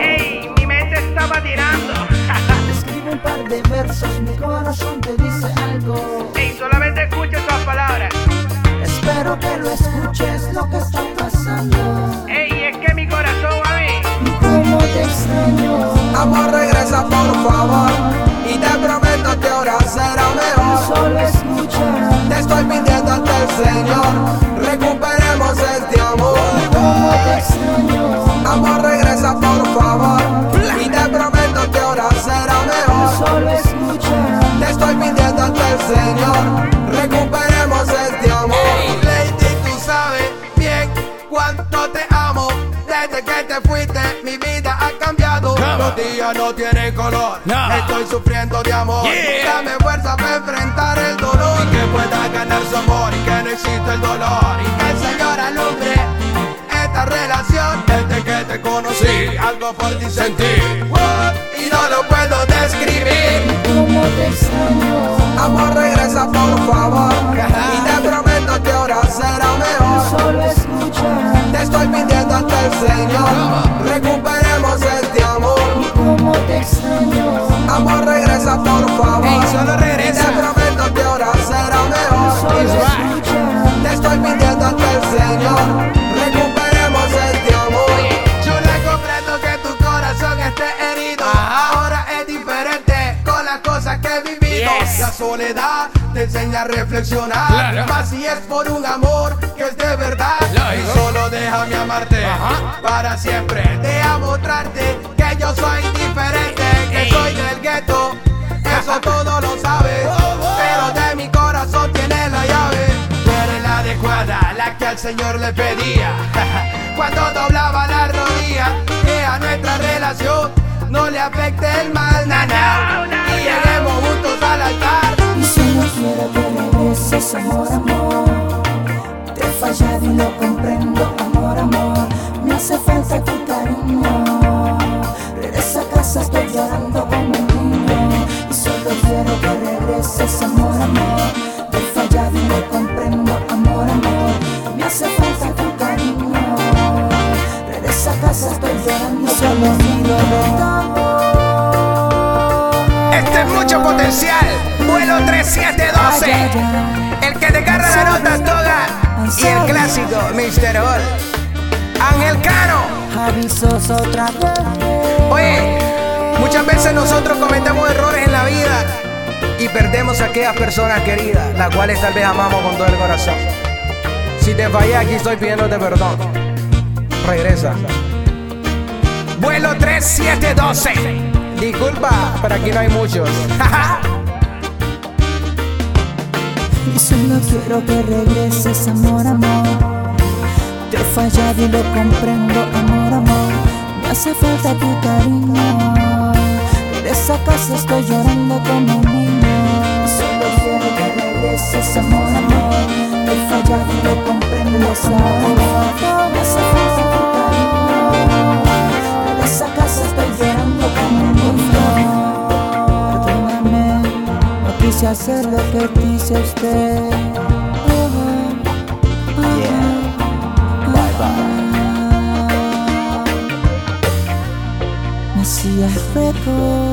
¡Ey! Mi mente estaba tirando. Escribe un par de versos, mi corazón te dice algo. ¡Ey! Solamente escucho esas palabras. Escucha. Te estoy pidiendo ante el Señor. Recuperemos este amor. Lady, tú sabes bien cuánto te amo. Desde que te fuiste, mi vida ha cambiado. Los días no tienen color. No. Estoy sufriendo de amor. Yeah. Dame fuerza para enfrentar el dolor. Y que pueda ganar su amor. Y que no existe el dolor. Algo por ti sentí. Y no lo puedo describir. Cómo te extraño. Amor, regresa por favor. La soledad te enseña a reflexionar. Claro. Más si es por un amor que es de verdad. Lógico. Y solo déjame amarte Ajá. para siempre. Deja mostrarte que yo soy diferente. Que Ey. soy del gueto. Eso todo lo sabes. Pero de mi corazón tienes la llave. Tú eres la adecuada, la que al Señor le pedía. Cuando doblaba amor, amor. Te he fallado y lo comprendo, amor, amor. Me hace falta tu cariño. Regresa a casa, estoy llorando como un niño. Y solo quiero que regreses, amor, amor. Te he fallado y lo comprendo, amor, amor. Me hace falta tu cariño. Regresa a casa, estoy llorando solo miro Este es mucho potencial. Vuelo 3712. Que te agarra la nota toda. Y el clásico, Mr. Hall. Ángel Cano. Avisos otra vez. Oye, muchas veces nosotros cometemos errores en la vida y perdemos a aquellas personas queridas, las cuales tal vez amamos con todo el corazón. Si te fallé, aquí estoy pidiéndote perdón. Regresa. Vuelo 3712. Disculpa, pero aquí no hay muchos. Y solo quiero que regreses, amor, amor. Te he fallado y lo comprendo, amor, amor. Me hace falta tu cariño. Regresa a casa, estoy llorando como un niño. Y solo quiero que regreses, amor, amor. Te he fallado y lo comprendo, amor. Me hace falta tu cariño. Regresa a casa, estoy llorando como hacer lo que quise seus bye Nasci a.